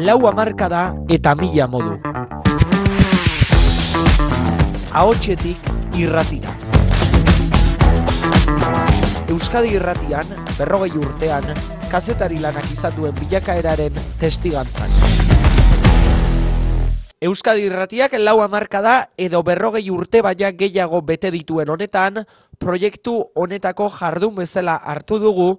lau amarkada eta mila modu. Ahotxetik irratira. Euskadi irratian, berrogei urtean, kazetari lanak izatuen bilakaeraren testigantzak. Euskadi irratiak lau amarkada edo berrogei urte baina gehiago bete dituen honetan, proiektu honetako jardun bezala hartu dugu,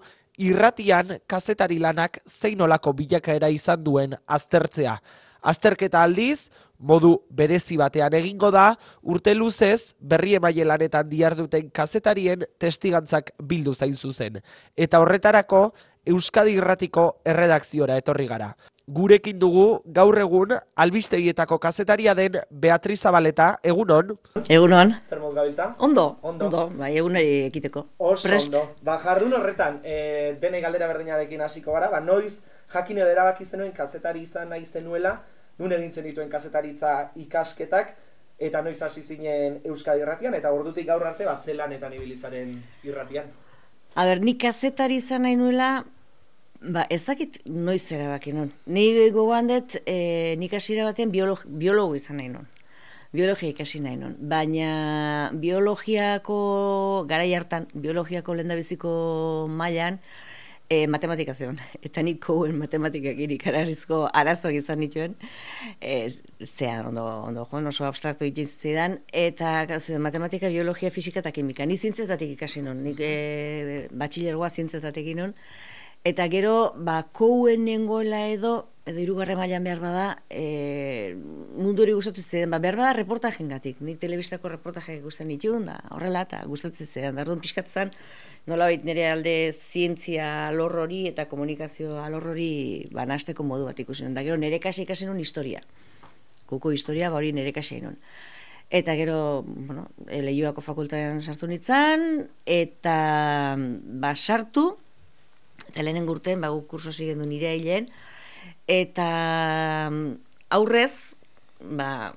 irratian kazetari lanak zein olako bilakaera izan duen aztertzea. Azterketa aldiz, modu berezi batean egingo da, urte luzez berri emaile lanetan diarduten kazetarien testigantzak bildu zain zuzen. Eta horretarako, Euskadi Irratiko erredakziora etorri gara. Gurekin dugu gaur egun albistegietako kazetaria den Beatriz Zabaleta, egunon? Egunon. Zer moz gabiltza? Ondo, ondo, ondo bai, eguneri ekiteko. Oso ondo. Ba, jardun horretan, e, bene galdera berdinarekin hasiko gara, ba, noiz jakin edo erabaki zenuen kazetari izan nahi zenuela, nun egin dituen kazetaritza ikasketak, eta noiz hasi zinen Euskadi irratian, eta ordutik gaur arte, ba, zelanetan ibilizaren irratian. A ber, nik kazetari izan nahi nuela, Ba, ezakit noiz erabaki non. Ni gogoan dut, e, nik asira batean biolog, biologo izan nahi non. Biologia ikasi nahi non. Baina biologiako, gara hartan, biologiako lendabiziko mailan e, matematika zeon. Eta nik kouen matematikak irik ararizko arazoak izan nituen. E, zea, ondo, ondo, joan, oso abstraktu egin zidan. Eta matematika, biologia, fisika eta kimika. Ni zintzetatik ikasi non. Nik e, batxilergoa zintzetatik non. Eta gero, ba, kouen nengoela edo, edo irugarre mailan behar bada, e, mundu hori gustatu ziren, ba, behar bada reportajen gatik. Nik telebistako reportaje guztan ditun, da, horrela, eta gustatzen ziren. Da, pixkatzen, nola baita nire alde zientzia alorrori eta komunikazio alorrori ba, nasteko modu bat ikusen. Da, gero, nire kasi ikasen historia. Kuko historia, ba, hori nire kasi Eta gero, bueno, lehioako fakultatean sartu nintzen, eta ba, sartu, eta lehenen gurten, ba, guk kurso zigen du nire hilen, eta mm, aurrez, ba,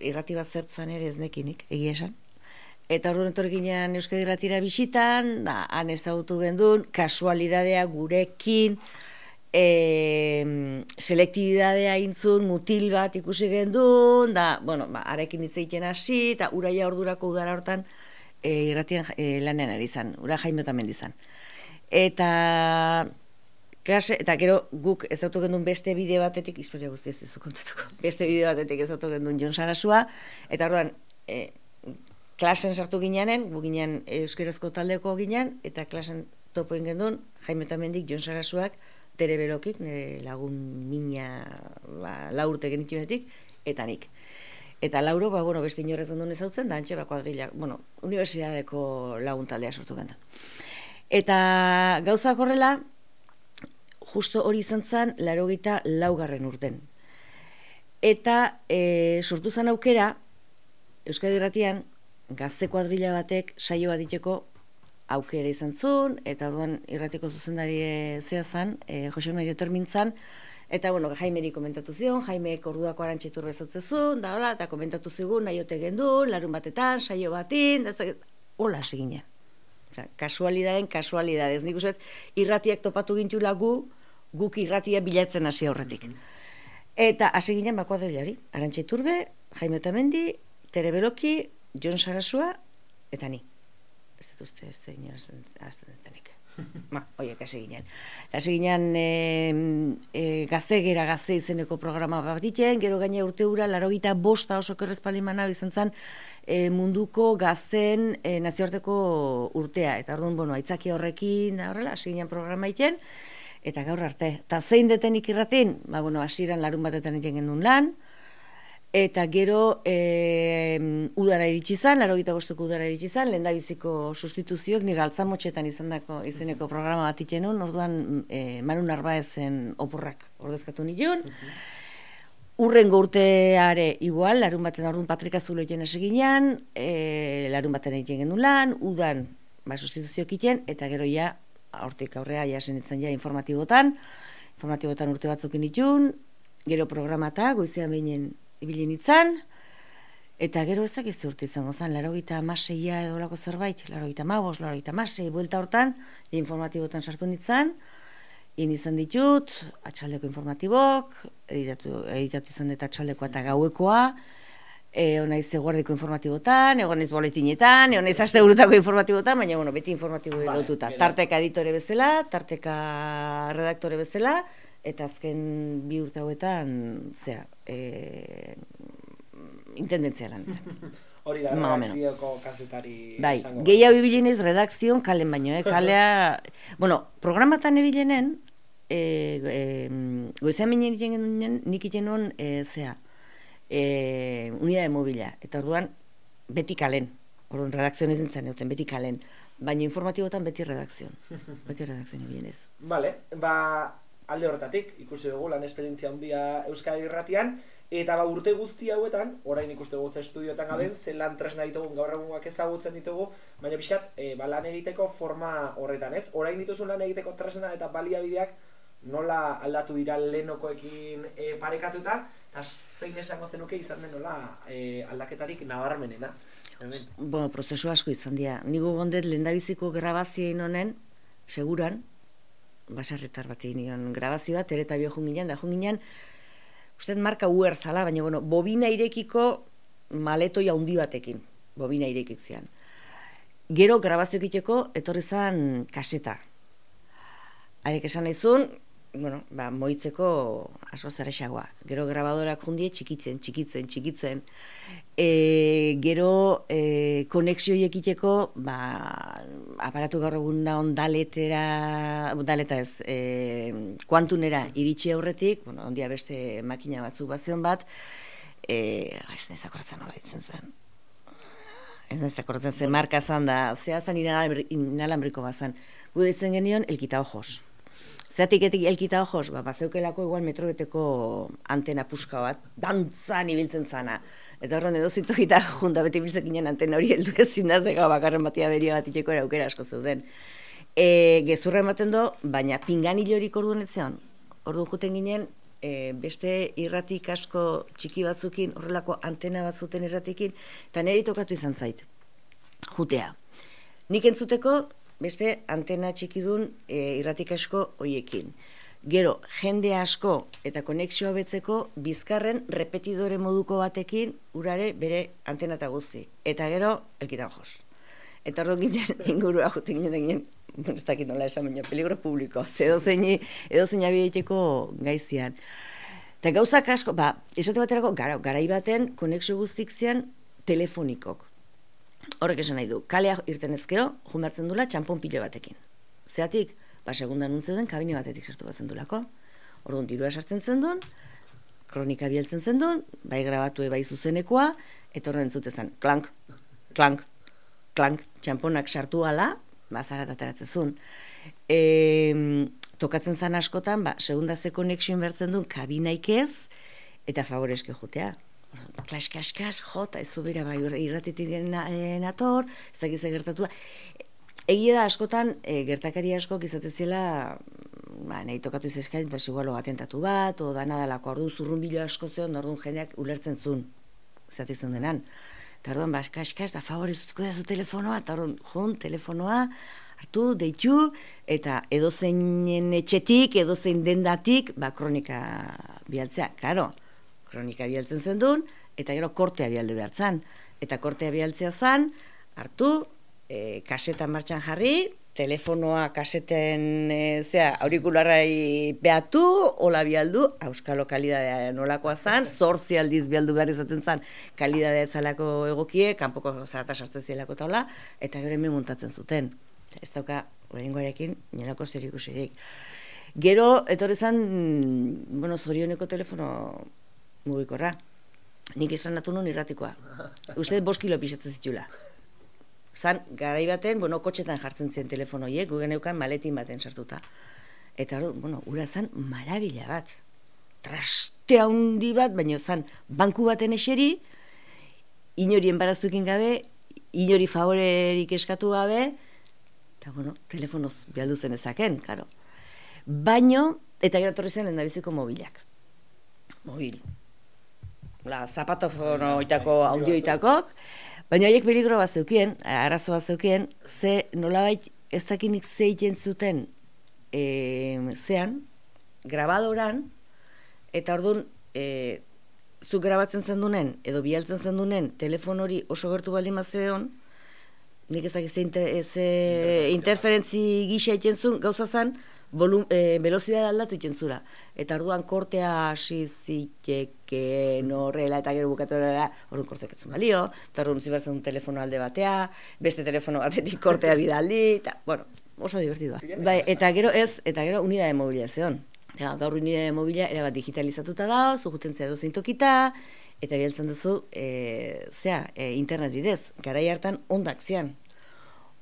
irrati bat zertzan ere ez nekinik, egia esan. Eta orduan etorkinean Euskadi Irratira bisitan, da, han ezagutu gendun, kasualidadea gurekin, e, selektibidadea intzun, mutil bat ikusi gendun, da, bueno, ba, arekin hitz egiten hasi, eta uraia ordurako udara hortan e, irratian e, lanean ari zan, ura jaimotan mendizan eta klase, eta gero guk ezautu gendun beste bideo batetik, historia guzti ez dizu kontatuko, beste bideo batetik ezautu gendun Jon Sarasua, eta orduan, e, klasen sartu gineanen, gu ginean euskerazko taldeko ginean, eta klasen topoen gendun, Jaime Tamendik, Jon Sarasuak, tere berokik, nire lagun mina ba, laurte genituenetik, eta nik. Eta lauro, ba, bueno, beste inorrez gendun ezautzen, da antxe, ba, kuadrilla, bueno, universidadeko lagun taldea sortu gendun. Eta gauza horrela, justo hori izan zen, laro laugarren urten. Eta e, sortu zen aukera, Euskadi Ratian, gazte kuadrila batek saio bat diteko aukera izan zuen, eta orduan irratiko zuzendari zea zen, e, Jose Mario Termintzan, eta bueno, Jaimeri komentatu zion, Jaime orduako arantxetur bezatzen zuen, da hola, eta komentatu zigun, nahi ote gendu, larun batetan, saio batin, da hola seginen kasualidaden kasualidadez. Nik uste, irratiak topatu gintula gu, guk irratia bilatzen hasi horretik. Eta hasi ginen bakoadrilari, Arantxa Iturbe, Jaime Otamendi, Tere Beloki, Jon Sarasua, eta ni. Ez dut uste, ez dut uste, Ma, oie, kasi ginen. Kasi ginen e, e, gazte gera gazte izeneko programa bat ditzen, gero gaine urte ura, laro gita bosta oso kerrez palimana izan zen e, munduko gazten e, nazioarteko urtea. Eta orduan, bueno, aitzaki horrekin, horrela, hasi ginen programa iten, eta gaur arte. Eta zein detenik irratin, ba, bueno, hasiran larun batetan egin genuen lan, Eta gero e, udara iritsi zan, laro gita bostuko udara iritsi zan, lehen biziko sustituzioak nire altzamotxetan izan dako izeneko programa bat itenun, orduan e, Manu Narbaezen opurrak ordezkatu nituen. Urren urteare igual, larun baten orduan Patrika Zulo egin esiginan, e, larun baten egin genuen lan, udan ba, sustituzioak iten, eta gero ja, hortik aurrea, ja zenitzen ja informatibotan, informatibotan urte batzuk initun, gero programata, goizean behinen ibili nintzen, eta gero ez dakiz urte izango zen, laro gita amaseia edo lako zerbait, laro gita mabos, laro gita amasei, buelta hortan, informatibotan sartu nintzen, in izan ditut, atxaldeko informatibok, editatu, editatu izan dut atxaldekoa eta gauekoa, e, ona iz eguardiko informatibotan, egon ez boletinetan, egon ez aste informatibotan, baina bueno, beti informatibo vale, lotuta. Tarteka editore bezala, tarteka redaktore bezala, eta azken bi urte hauetan, zera, e, intendentzia lan. Hori da, redakzioko kazetari bai, gehiago ibilenez redakzion kalen baino, eh? kalea... bueno, programatan ebilenen, e, e, goizan minen nik iten nuen, e, zea, e, unidade mobila, eta orduan beti kalen, orduan redakzioan ez nintzen egoten, beti kalen, baina informatibotan beti redakzion, beti redakzion ebien ez. Bale, ba, alde horretatik, ikusi dugu lan esperientzia handia Euskadi irratian, eta ba urte guzti hauetan, orain ikuste dugu ze estudiotan gaben, mm. ze lan tresna ditugu, gaur egunak ezagutzen ditugu, baina pixkat, e, ba, lan egiteko forma horretan, ez? Orain dituzu lan egiteko tresna eta baliabideak nola aldatu dira lehenokoekin e, parekatuta, eta zein esango zenuke izan den nola e, aldaketarik nabarmenena. Bueno, prozesu asko izan dira. Nigo gondet lehendabiziko grabazioen honen, seguran, basarretar bat egin grabazioa, tere eta bio junginan, da junginan, uste marka uer zala, baina bueno, bobina irekiko maletoi handi batekin, bobina irekik zian. Gero grabazio egiteko etorri zan kaseta. Arek esan naizun, bueno, ba, moitzeko asko xagoa. Gero grabadorak jundie txikitzen, txikitzen, txikitzen. E, gero e, konexio ekiteko, ba, aparatu gaur egun da ondaletera, ondaleta ez, e, kuantunera iritsi aurretik, bueno, ondia beste makina batzu bazion bat, e, ez nezakortzen nola ditzen zen. Ez nezakortzen zen marka zan da, zehazan inalambriko bazan. Gudetzen genion, elkita ojos. Zeratik etik elkita ojos, ba, bazeukelako igual metrobeteko antena puska bat, dantzan ibiltzen zana. Eta horren edo zitu gita junta beti biltzekinen antena hori heldu ezin da, zega bakarren batia beria bat itxeko eraukera asko zeuden. E, gezurra ematen do, baina pingan hilorik orduan etzean. Orduan juten ginen, e, beste irratik asko txiki batzukin, horrelako antena batzuten irratikin, eta nire tokatu izan zait. Jutea. Nik entzuteko, beste antena txikidun e, irratik asko hoiekin. Gero, jende asko eta konexioa betzeko bizkarren repetidore moduko batekin urare bere antena eta guzti. Eta gero, elkitan jos. Eta hor ginen ingurua juten ginen ginen, ez dakit nola esan baina, peligro publiko, edo zeini, edo abideiteko gaizian. Eta gauzak asko, ba, esate baterako, gara, garai baten, konexio guztik zian telefonikok. Horrek esan nahi du, kalea irten ezkeo, jumartzen dula txampon pilo batekin. Zeatik, ba, segundan den, kabine batetik sartu bat zendulako. Orduan, dirua sartzen zen duen, kronika bieltzen zen duen, bai grabatu bai zuzenekoa, eta horren zute zen, klank, klank, klank, txamponak sartu ala, ba, zara ateratzen zuen. E, tokatzen zen askotan, ba, segunda ze konexioen bertzen duen, kabinaik ez, eta favoreske jotea klas, klas, klas, jota, ez zubera, bai, irratitik eh, nator, ez da gizak gertatu da. Egia da, askotan, e, gertakari asko zela, ba, nahi tokatu izazkain, ba, igualo atentatu bat, o dana dalako, orduan zurrun bilo asko zion, orduan jendeak ulertzen zuen, zatezen denan. Eta orduan, ba, klas, da favorizutuko da zu telefonoa, eta orduan, jun, telefonoa, hartu, deitu, eta edozeinen etxetik, edozein dendatik, ba, kronika bialtzea, karo, kronika bialtzen zen duen, eta gero kortea bialdu behar zan. Eta kortea bialtzea zan, hartu, e, kaseta martxan jarri, telefonoa kaseten e, zea, aurikularrai behatu, hola bialdu, auskalo kalidadea nolakoa zan, zortzi aldiz bialdu behar izaten zan, kalidadea etzalako egokie, kanpoko zarata sartzen zielako taula, eta gero hemen muntatzen zuten. Ez dauka, horrein goarekin, nolako zer Gero, etorri zan, bueno, zorioneko telefono mugikorra. Nik esan natu nun irratikoa. Uste bost kilo pisatzen zitula. Zan, garai baten, bueno, kotxetan jartzen ziren telefonoiek, gugen eukan maletin baten sartuta. Eta, bueno, ura zan, marabila bat. Traste handi bat, baina zan, banku baten eseri, inori enbarazukin gabe, inori favorerik eskatu gabe, eta, bueno, telefonoz bialdu zen ezaken, karo. Baino, eta gero torri zen lendabiziko mobilak. Mobil la zapatofono itako audioitakok, baina horiek peligro bat zeukien, arazo bat zeukien, ze nolabait ez dakinik zeiten zuten e, zean, grabadoran, eta orduan, e, zu grabatzen zendunen, edo bialtzen zendunen, telefon hori oso gertu baldin mazeon, nik ezak ez interferentzi gisa iten zuen, gauza zen, volum, e, velozidad aldatu iten zura. Eta orduan kortea hasi ziteke norrela eta gero bukatu horrela, orduan korteak etzun balio, eta orduan zibertzen un telefono alde batea, beste telefono batetik kortea bidaldi, eta, bueno, oso divertidua. Bai, eta gero ez, eta gero unidade mobilizazion. Ja, gaur unidade mobila erabat digitalizatuta da, zuguten zea dozein tokita, eta bialtzen duzu, e, zea, e, internet bidez, garai hartan ondak zean.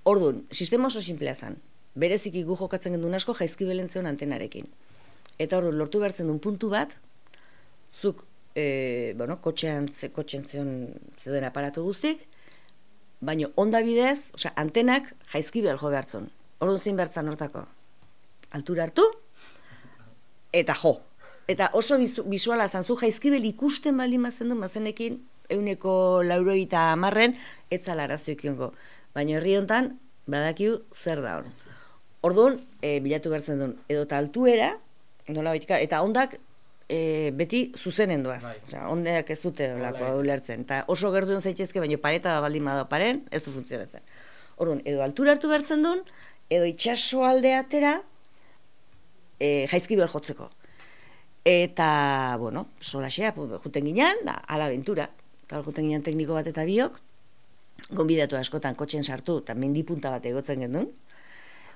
Orduan, sistema oso simplea zen, bereziki gu jokatzen gendun asko jaizki belentzion antenarekin. Eta hori lortu behartzen duen puntu bat, zuk, e, bueno, kotxean, ze, kotxean zion zeuden aparatu guztik, baina onda bidez, osea, antenak jaizki behar jo behartzen. Orduan zin behartzen hortako. Altura hartu, eta jo. Eta oso bizuala zan, zu jaizkibel ikusten bali mazen du, mazenekin, euneko lauroita amarren, etzala arazoik Baina herri honetan, badakiu zer da hor. Orduan, e, bilatu bertzen duen, edo eta altuera, nola baitika, eta ondak e, beti zuzenen duaz. Bai. Osa, ondeak ez dute olako ulertzen. Eta oso gerduen zaitezke, baina pareta baldin bada paren, ez du funtzionatzen. Orduan, edo altura hartu bertzen duen, edo itxaso alde atera, e, jaizki behar jotzeko. Eta, bueno, sola xea, juten ginen, da, ala bentura. Eta juten ginen tekniko bat eta biok, gonbidatu askotan kotxen sartu, eta mendipunta bat egotzen genuen,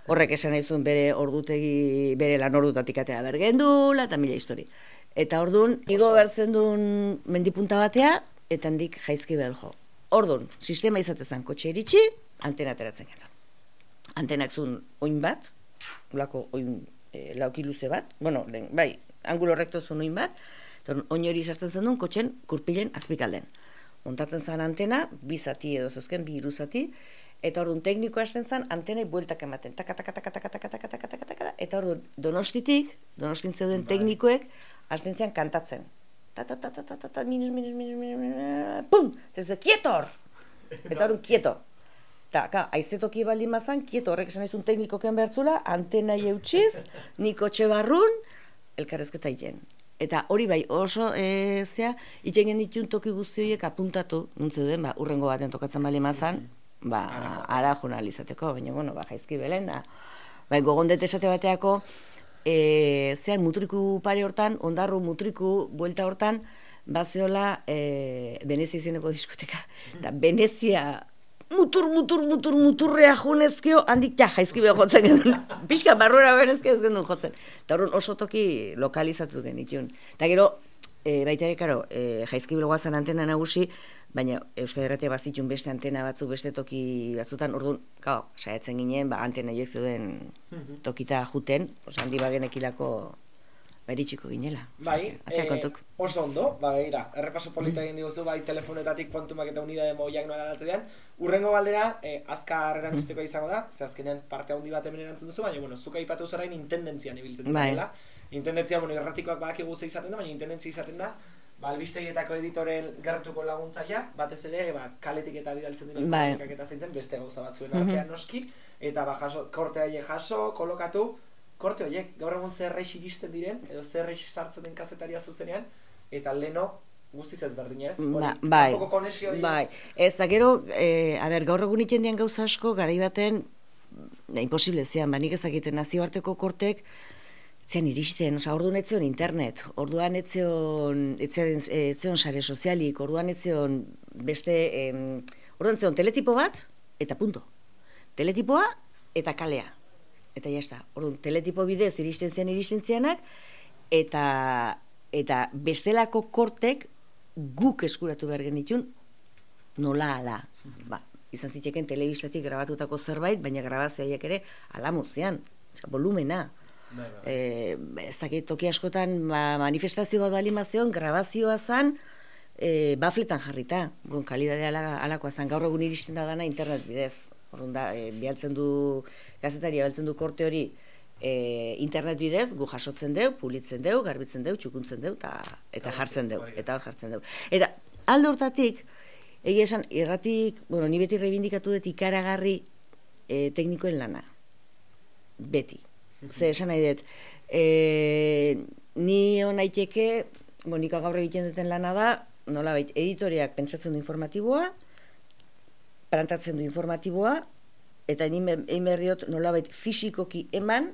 horrek esan nahi zuen bere ordutegi, bere lan ordutatik atea bergendula, eta mila histori. Eta orduan, igo bertzen duen mendipunta batea, eta handik jaizki behar jo. Orduan, sistema izatezan kotxe iritsi, antena ateratzen gara. Antenak zuen oin bat, lako oin e, lauki luze bat, bueno, den, bai, angulo rekto zuen oin bat, oin hori sartzen zen duen kotxen kurpilen azpikalden. Montatzen zen antena, bi zati edo zuzken, bi iruzati, Eta orduan tekniko hasten zen antenai bueltak ematen. Taka, taka, taka, taka, taka, taka, taka, taka, taka, eta orduan donostitik, donostin zeuden teknikoek, hasten zen kantatzen. Ta, ta, ta, ta, ta, ta, minus, minus, minus, minus, pum! Zezu, kietor! Eta orduan, kieto. Ta, ka, aizetoki baldin mazan, kieto horrek esan izun teknikoken behartzula, antena eutxiz, niko txe barrun, elkarrezketa iten. Eta hori bai, oso e, zea, itxen genitun toki guzti horiek apuntatu, nuntze duen, ba, urrengo baten tokatzen bali mazan, ba, ara jurnalizateko, baina, bueno, ba, jaizki belen, da. Bai, gogondet esate bateako, e, zean mutriku pare hortan, ondarru mutriku buelta hortan, bazeola e, Venezia izeneko diskoteka. Da, Venezia mutur, mutur, mutur, muturrea junezkeo, handik ja, jaizki behar jotzen genuen. Pixka barrura benezkeo ez genuen jotzen. Eta horren oso toki lokalizatu genitun. Eta gero, e, baita ere, karo, e, jaizki bilgoazan antena nagusi, baina Euskal Herratia bazitun beste antena batzu, beste toki batzutan, orduan, gau, saiatzen ginen, ba, antena joek zeuden mhm. tokita juten, osa handi bagenekilako beritxiko ginela. Bai, e, oso ondo, ba, gira, errepaso polita egin diguzu, bai, telefonetatik kontumak eta unidade moiak nola alatu dian. Urrengo baldera, e, azkar erantzuteko izango da, ze azkenean parte handi bat hemen erantzun duzu, baina, bueno, zuka ipatu zarain intendentzian ibiltzen bai. dela intendentzia, bueno, erratikoak baki guzti izaten da, baina intendentzia izaten da, ba, albistegietako editoren gertuko laguntzaia, batez ere, ba, kaletik eta bidaltzen diren bai. eta zeintzen, beste gauza batzuen mm artean noski, eta ba, jaso, korte jaso, kolokatu, korte horiek, gaur egun zer iristen diren, edo zer sartzen den kazetaria zuzenean, eta leno, guztiz ez berdin ez? Ba, bai, bai, ez da gero, e, a ber, gaur egun iten dian gauza asko, garai baten, imposible zean, ba, nik ezakiten nazioarteko kortek, zen iristen, oza, orduan etzion internet, orduan etzion, etzion, etzion sare sozialik, orduan etzion beste, em, orduan etzion teletipo bat, eta punto. Teletipoa eta kalea. Eta jazta, orduan teletipo bidez iristen zen iristen zianak, eta, eta bestelako kortek guk eskuratu behar genitun, nola ala. Ba, izan zitzeken telebistatik grabatutako zerbait, baina grabazioaiek ere alamuzian, volumena. E, ez dakit, toki askotan ba, manifestazio bat bali mazion, grabazioa zan, e, bafletan jarrita, bon, kalidade alakoa zan, gaur egun iristen da dana internet bidez. Orrun da, e, bialtzen du, gazetaria bialtzen du korte hori, e, internet bidez, gu jasotzen deu, pulitzen deu, garbitzen deu, txukuntzen deu, ta, eta jartzen deu, eta hor jartzen deu. Eta alde hortatik, egia esan, irratik, bueno, ni beti reivindikatu dut ikaragarri e, teknikoen lana. Beti Ze esan nahi dut, e, ni honaiteke, bo, nik gaur egiten duten lana da, nola bait, editoriak pentsatzen du informatiboa, plantatzen du informatiboa, eta egin behar diot nolabait fisikoki eman,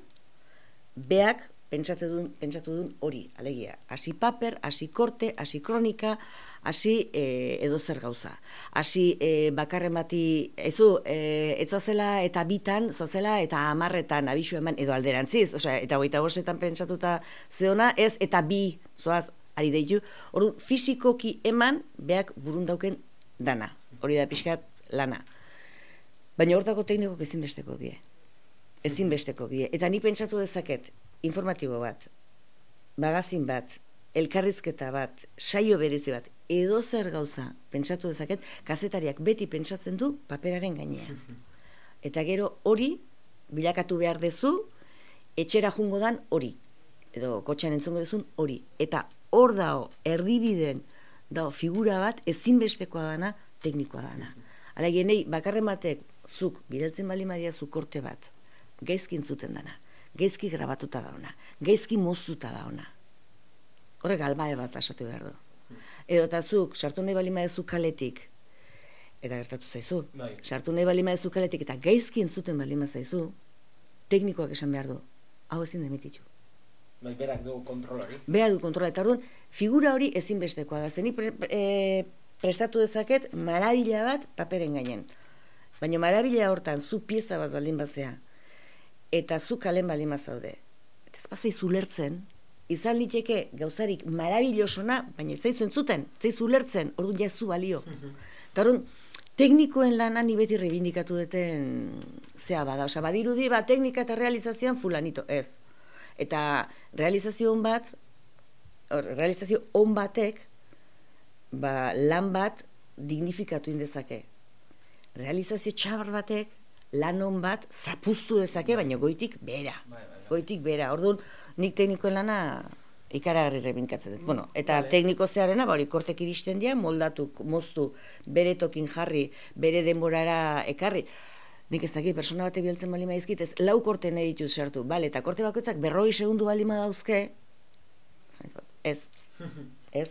beak pentsatu duen, pentsatu duen hori, alegia. Hasi paper, hasi korte, hasi kronika, hasi e, edo zer gauza. Hasi e, bakarren bati, ez du, e, etzozela eta bitan, zozela eta amarretan abisu eman edo alderantziz, osea, eta goita bostetan pentsatuta zeona, ez eta bi, zoaz, ari deitu, hori fizikoki eman, beak burundauken dana. Hori da pixkat lana. Baina hortako teknikok ezinbesteko die. Ezinbesteko die. Eta ni pentsatu dezaket, informatibo bat, magazin bat, elkarrizketa bat, saio berezi bat, edo zer gauza pentsatu dezaket, kazetariak beti pentsatzen du paperaren gainean. Eta gero hori, bilakatu behar dezu, etxera jungo dan hori. Edo kotxean entzungo dezun hori. Eta hor dao, erdibiden, dao, figura bat, ezinbestekoa dana, teknikoa dana. Hala genei, bakarren batek, zuk, bidaltzen bali madia korte bat, gaizkin zuten dana, gaizki grabatuta dauna, gaizki moztuta dauna. Horrek albae bat asatu behar du. Edo eta zuk, sartu nahi bali madia kaletik, eta gertatu zaizu, bai. sartu nahi bali madia kaletik, eta gaizki entzuten bali zaizu, teknikoak esan behar du, hau ezin demititu. Bai, berak du kontrolari. Berak du kontrolari, eta orduan, figura hori ezinbestekoa da, zenik e, prestatu dezaket marabila bat paperen gainen. Baina marabila hortan zu pieza bat baldin bazea eta zu kalen baldin bazaude. Eta ez bazai zulertzen, izan liteke gauzarik marabilosona, baina ez zaizu entzuten, ez zaizu ulertzen, orduan jazu balio. Eta orduan, teknikoen lana ni beti rebindikatu duten zea bada. Osa, badirudi, ba, teknika eta realizazioan fulanito, ez. Eta realizazio hon bat, realizazio hon batek, ba, lan bat dignifikatu indezake. Realizazio txabar batek lan bat zapuztu dezake, baina goitik bera. Bai, bai, bai. Goitik bera. Orduan, nik teknikoen lana ikaragarri rebinkatzen dut. Bueno, eta vale. tekniko zearena, ba, hori kortek iristen dira, moldatu, moztu, bere tokin jarri, bere denborara ekarri. Nik ez dakit, persona bate biltzen bali maizkit, ez lau korte nahi dituz sartu. Bale, eta korte bakoitzak berroi segundu bali dauzke, ez, ez,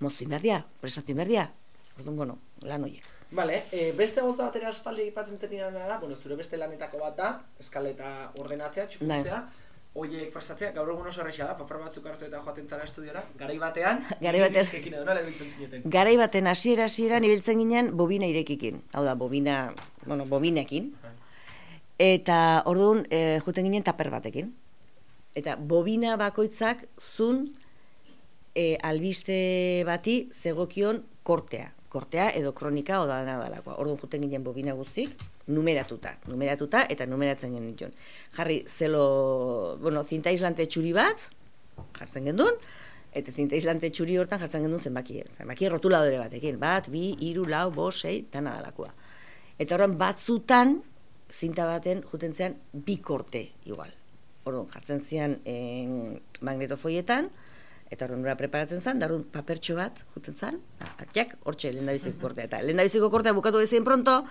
moztu inberdia, prestatu inberdia. Orduan, bueno, lan horiek. Vale, e, beste gauza batera aspaldi ipatzen zen da, bueno, zure beste lanetako bat da, eskaleta ordenatzea, txukuntzea, Oiek prestatzea, gaur egun oso errexea da, papar batzuk hartu eta joaten zara estudiora, garai batean, garai batean, edo nola zineten? Garai batean, hasiera hasiera ibiltzen ginen bobina irekikin, hau da, bobina, bueno, bobinekin, eta orduan, e, juten ginen taper batekin. Eta bobina bakoitzak zun e, albiste bati zegokion kortea. Kortea edo kronika oda dena dalakoa. Orduan juten ginen bobina guztik, numeratuta. Numeratuta eta numeratzen genituen. Jarri, zelo, bueno, zinta islante txuri bat, jartzen gendun, eta zinta islante txuri hortan jartzen gendun zenbaki. Zenbaki rotuladore batekin. Bat, bi, iru, lau, bo, sei, dana dalakoa. Eta horren batzutan, zinta baten juten zean bi korte igual. Orduan, jartzen zian en, magnetofoietan, eta horren preparatzen zen, darun papertxo bat, juten zen, atiak, hortxe, lehen dabiziko kortea. Eta lehen dabiziko kortea bukatu bezien pronto,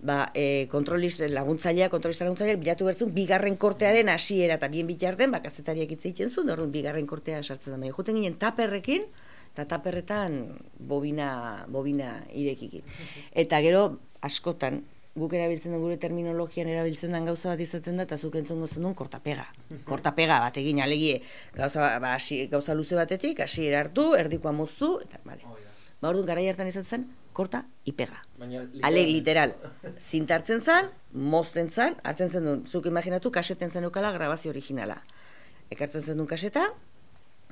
ba, e, kontrolist laguntzailea, kontrolista laguntzailea, bilatu bertzun, bigarren kortearen hasiera eta bien bitarten, ba, kazetariak itzaiten zuen, orduan bigarren kortea sartzen da. Juten ginen taperrekin, eta taperretan bobina, bobina irekikin. Eta gero, askotan, guk erabiltzen dugu gure terminologian erabiltzen den gauza bat izaten da, eta zuk entzongo zen kortapega. Kortapega bat egin alegie gauza, ba, asi, gauza luze batetik, hasi erartu, erdikoa moztu, eta bale. Oh, ba, orduan, gara hartan izaten zen, korta ipega. Ale, literal. Zintartzen zen, mozten zen, hartzen zen duen, zuk imaginatu, kaseten zen ukala grabazio originala. Ekartzen zen duen kaseta,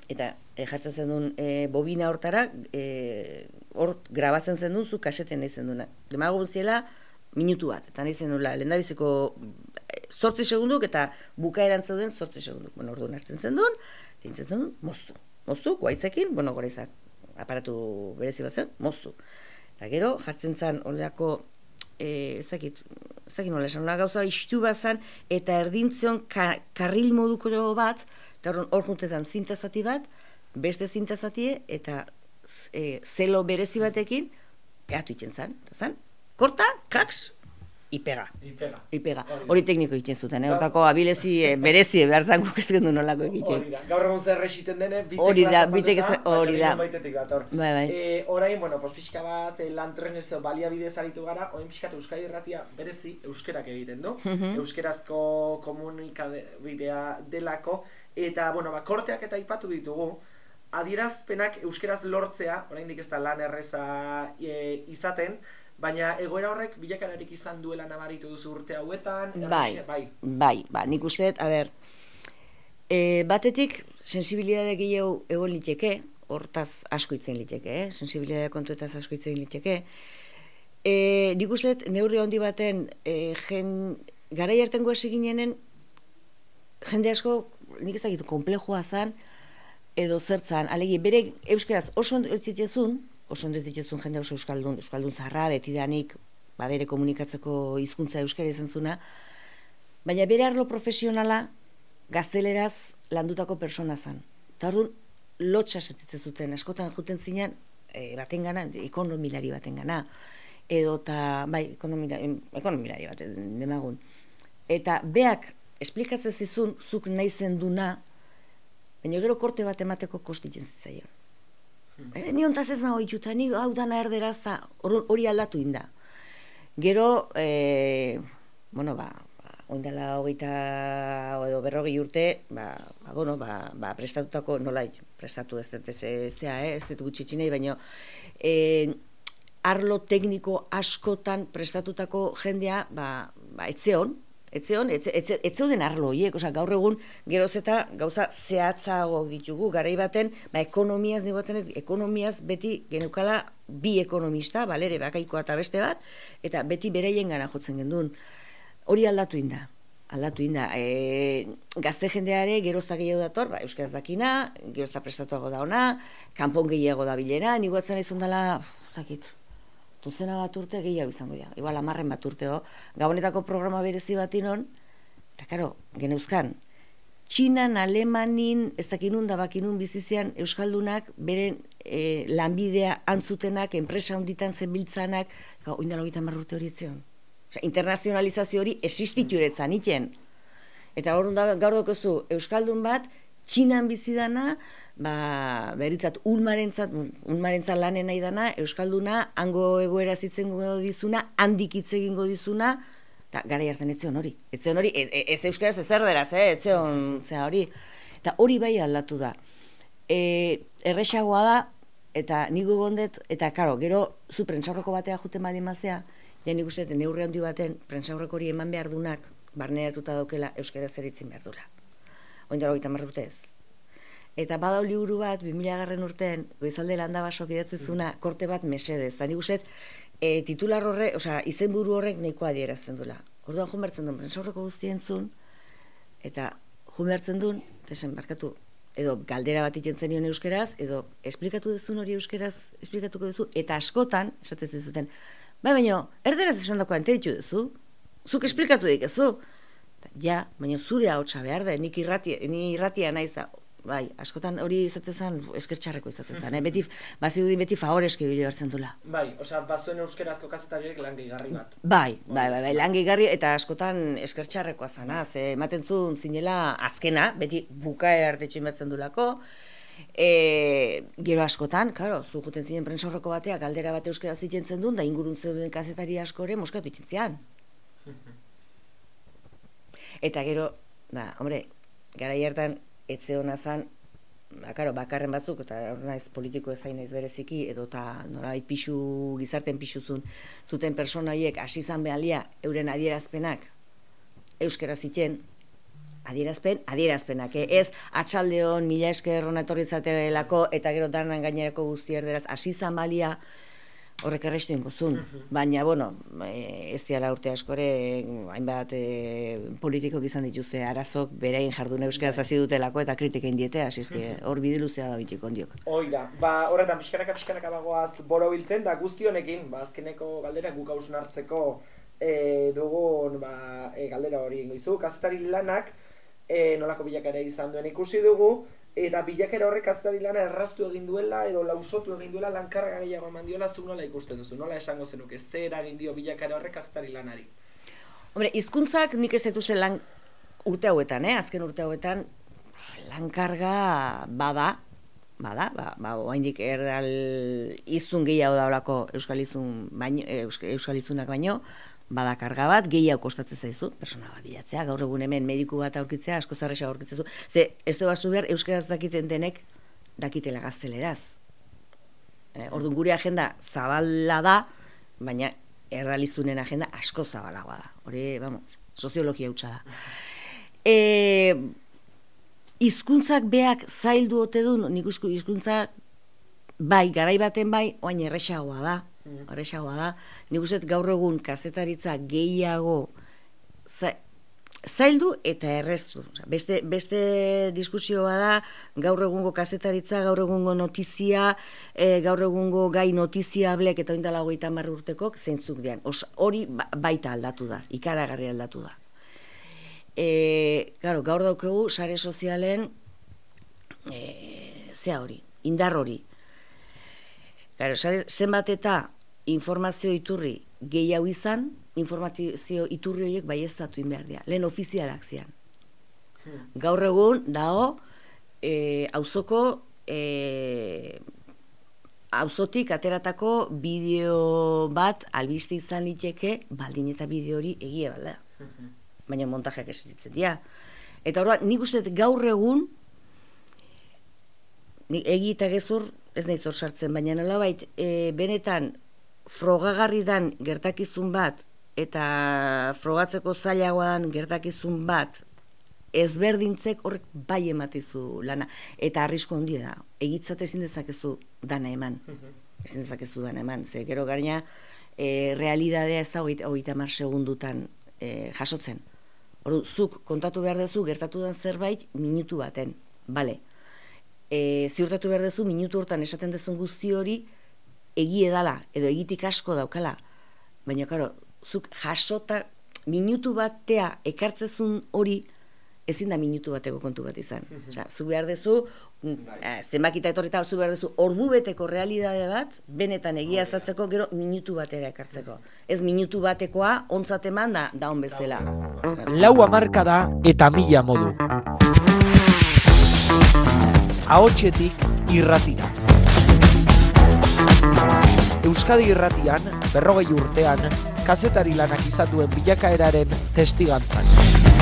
eta e, jartzen zen duen e, bobina hortara, e, hor grabatzen zen duen, zuk kaseten nahi zen duen. Demago ziela, minutu bat, eta nahi zen nula, lehen dabiziko sortzi eh, segunduk eta bukaeran zeuden sortzi segunduk. Bueno, orduan hartzen zen duen, zintzen duen, moztu. Moztu, guaitzekin, bueno, gora izan, aparatu berezi bat zen, moztu. Eta gero, jartzen zen, horrelako, e, ez dakit, ez dakit nola esan, gauza istu bat zen, eta erdintzion ka, karril moduko bat, eta hor juntetan zintazati bat, beste zintazatie, eta e, zelo berezi batekin, eatu itzen zen, eta zen, korta, kaks, ipega. Ipega. Ipega. Hori. Hori tekniko egiten zuten, eh? hortako abilezi eh, berezi behar zango ez gendu nolako Hori egiten. da, gaur egun zer esiten dene, Hori da, bitek ez- hori da. baitetik dator. Bai, bai. E, orain, bueno, pues pixka bat, eh, lan trenez baliabidez aritu gara, orain pixkat Euskadi Irratia berezi euskerak egiten du. Mhm. Euskerazko komunikabidea delako, eta, bueno, ba, korteak eta aipatu ditugu, adierazpenak euskeraz lortzea, oraindik ez da lan erreza e, izaten, baina egoera horrek bilakararik izan duela nabaritu duzu urte hauetan, Bai, errexe- bai. bai, ba, nik uste a ber, e, batetik, sensibilitate gehiago egon liteke, hortaz asko itzen liteke, eh? sensibilitate kontuetaz asko itzen liteke. E, nik uste neurri handi baten, e, jen, garai hartengo hasi ginenen, jende asko, nik ez dakit, komplejua zan, edo zertzan, alegi, bere euskeraz oso ondo ez zitezun, oso ondo ez zitezun jende oso euskaldun, euskaldun zarra, betidanik, ba, bere komunikatzeko hizkuntza euskara izan zuna, baina bere arlo profesionala gazteleraz landutako persona zan. Eta orduan, lotxa sentitzen zuten, askotan juten zinen, e, baten gana, ekonomilari baten gana, edo eta, bai, ekonomilari, ekonomilari bat, demagun. Eta beak, esplikatzen zizun, zuk nahi zenduna, baina gero korte bat emateko kostitzen zitzaion. E, ni ontaz ez nago ituta, ni hau dana erderaz, orduan hori aldatu inda. Gero, e, bueno, ba, oindala hogeita edo berrogei urte, ba, ba, bueno, ba, ba, prestatutako, nola, prestatu ez dut zea, eh, ez dut gutxitzi nahi, baina e, arlo tekniko askotan prestatutako jendea, ba, ba etzeon, etzeon, etze, etze, etzeuden arlo horiek, osea, gaur egun geroz eta gauza zehatzago ditugu, garai baten, ba, ekonomiaz, nigoatzen ez, ekonomiaz beti geneukala bi ekonomista, balere, bakaikoa eta beste bat, eta beti bereien gana jotzen gendun. Hori aldatu inda, aldatu inda. E, gazte jendeare gerozta gehiago dator, ba, euskaraz dakina, gerozta prestatuago da ona, kanpon gehiago da bilera, nigoatzen ez ondala, dakit, dozena bat urte gehiago izango dira. Igual amarren bat urteo. Gabonetako programa berezi bat inon, eta karo, geneuzkan, Txinan, Alemanin, ez dakinun da bakinun bizizian Euskaldunak, beren e, lanbidea antzutenak, enpresa honditan zenbiltzanak, gau, oindala hogeita marrurte hori etzeon. Osea, internazionalizazio hori existituretzan iten. Eta hor da, gaur daukazu, Euskaldun bat, Txinan bizidana, ba, beritzat, ulmarentzat, ulmarentzat lanen nahi dana, Euskalduna, hango egoera zitzengo dizuna, handik hitz egingo dizuna, eta gara hartan etzeon hori. Etzeon hori, ez, ez euskaraz ez erderaz, eh? etzeon zea hori. Eta hori bai aldatu da. E, erresagoa da, eta nigu gondet, eta karo, gero zu prentsaurreko batea juten badi mazea, ja nik uste, dut neurri handi baten, prentsaurreko hori eman behar dunak, barneratuta daukela euskaraz eritzin behar dula. Oindara hogeita hamar urte ez. Eta badau liburu bat, 2000 garren urtean, goizalde landa basok idatzezuna, korte bat mesedez. Nik uste, e, titular horre, osea, izenburu horrek nahiko adierazten dula. Orduan jumertzen duen, prentsaurreko guztien zuen, eta jumertzen duen, tesen barkatu, edo galdera bat iten zenion euskeraz, edo esplikatu duzun hori euskeraz, esplikatuko duzu, eta askotan, esatez dizuten, bai baina, erderaz esan dako anteitu duzu, zuk esplikatu dikezu, ja, baina zure ahotsa behar da, nik irratia, ni irratia naiz da, bai, askotan hori izate zen, eskertxarreko izate zen, eh? beti, bazirudi beti favoreski bile hartzen dula. Bai, osea, bazuen euskerazko kazetariek lan gehigarri bat. Bai, bai, bai, bai, lan gehigarri eta askotan eskertxarrekoa zana, ze ematen zuen zinela azkena, beti bukaera arte tximatzen dulako, e, gero askotan, karo, zu juten zinen prentsaurreko batea, galdera bat euskera zitzen duen, da ingurun zeuden kazetari askore moskatu itintzian. Eta gero, ba, hombre, garai hartan etze hona zan, ba, karo, bakarren batzuk, eta naiz politiko ezain naiz bereziki, edo eta nolabait pixu, gizarten pixu zuen, zuten persona horiek hasi izan behalia euren adierazpenak euskera ziten, adierazpen, adierazpenak, eh? ez atxaldeon, mila esker hona etorri zaterelako, eta gero danan gainerako guzti erderaz, hasi izan balia, horrek errestu ingozun. Baina, bueno, e, ez diala urte askore, hainbat e, politikok izan dituzte arazok berain jardun euskaraz hasi dutelako eta kritika indiete, hasi eske hor bide luzea da bitik ondiok. Hoi da, ba, horretan pixkanaka pixkanaka bagoaz boro biltzen, da guzti honekin, ba, azkeneko galdera guk hausun hartzeko e, dugun ba, e, galdera hori ingo izu. Kazetari lanak e, nolako bilakera izan duen ikusi dugu, eta bilakera horrek kazetari lana erraztu egin duela edo lausotu egin duela lankarga gehiago eman diola zu nola ikusten duzu, nola esango zenuke, zer egin dio bilakera horrek kazetari lanari? Hombre, hizkuntzak nik ez dituzte lan urte hauetan, eh? azken urte hauetan, lankarga bada, bada, ba, ba, oaindik erdal izun gehiago daulako euskal izun baino, euskal izunak baino, bada karga bat, gehiago kostatzen zaizu, persona bat bilatzea, gaur egun hemen mediku bat aurkitzea, asko zarresa aurkitzen zu, ze ez du bastu behar euskaraz dakiten denek dakitela gazteleraz. Eh, orduan gure agenda zabala da, baina erdalizunen agenda asko zabalagoa da. Hori, vamos, soziologia hutsa da. E, hizkuntzak beak zaildu ote du, nik usko hizkuntza bai, garai baten bai, oain erresagoa da. Erresagoa da. Nik uste gaur egun kazetaritza gehiago za, zaildu eta erreztu. Beste, beste diskusioa da, gaur egungo kazetaritza, gaur egungo notizia, e, gaur egungo gai notizia blek eta oindala hogeita marri urtekok, zeintzuk dian. Os, hori ba, baita aldatu da, ikaragarri aldatu da. E, claro, gaur daukegu sare sozialen e, zea hori, indar hori. Claro, sare, zenbat eta informazio iturri gehiago izan, informazio iturri horiek bai ez zatu behar dira. Lehen ofizialak zian. Hmm. Gaur egun, dao, e, auzoko e, auzotik ateratako bideo bat albiste izan liteke baldin eta bideo hori egia balda. Baina montajeak esitzen dira. Eta orduan, nik uste gaur egun, egi eta gezur, ez nahi zor sartzen, baina nolabait, e, benetan, frogagarri dan gertakizun bat, eta frogatzeko zailagoa dan gertakizun bat, ezberdintzek horrek bai ematizu lana. Eta arrisko handia da, egitzat ezin dezakezu dana eman. Mhm. Ezin dezakezu dana eman. Ze, gero gaina, e, realidadea ez da hogeita mar segundutan e, jasotzen. Ordu, zuk kontatu behar dezu gertatu den zerbait minutu baten, bale. E, ziurtatu behar dezu minutu hortan esaten dezun guzti hori egie dala, edo egitik asko daukala. Baina, karo, zuk jasota minutu batea ekartzezun hori ezin da minutu bateko kontu bat izan. Mm -hmm. zu behar dezu, zenbakita etorrita zu behar dezu, ordu beteko realidade bat, benetan egia zatzeko gero minutu batera ekartzeko. Ez minutu batekoa, ontzat eman da, da on bezala. Lau amarka da eta mila modu. Ahotxetik irratira. Euskadi irratian, berrogei urtean, kazetari lanak izatuen bilakaeraren testigantzak.